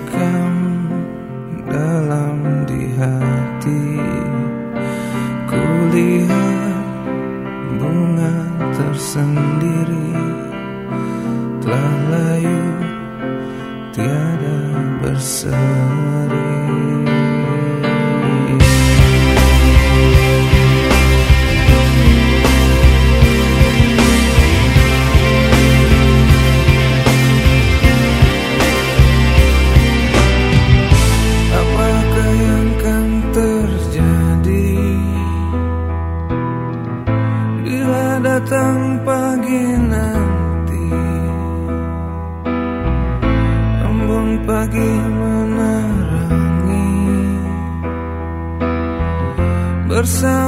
terekam dalam di hati. Kulihat bunga tersendiri Telah layu tiada bersama fuerza.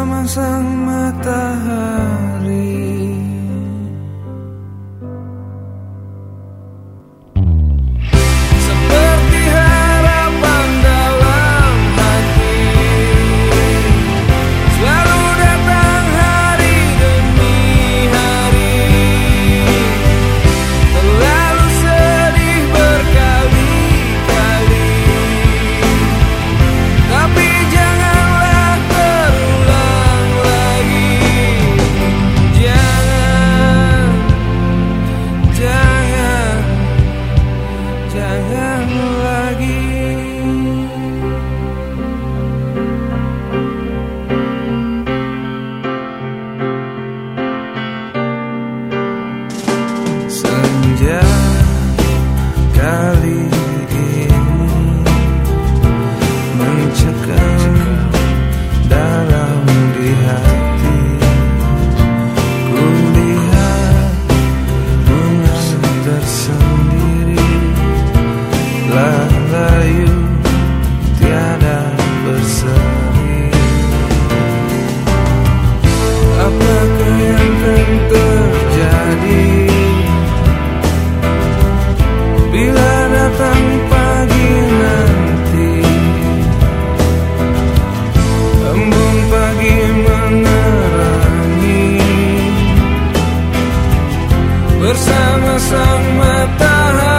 bersama sang matahari.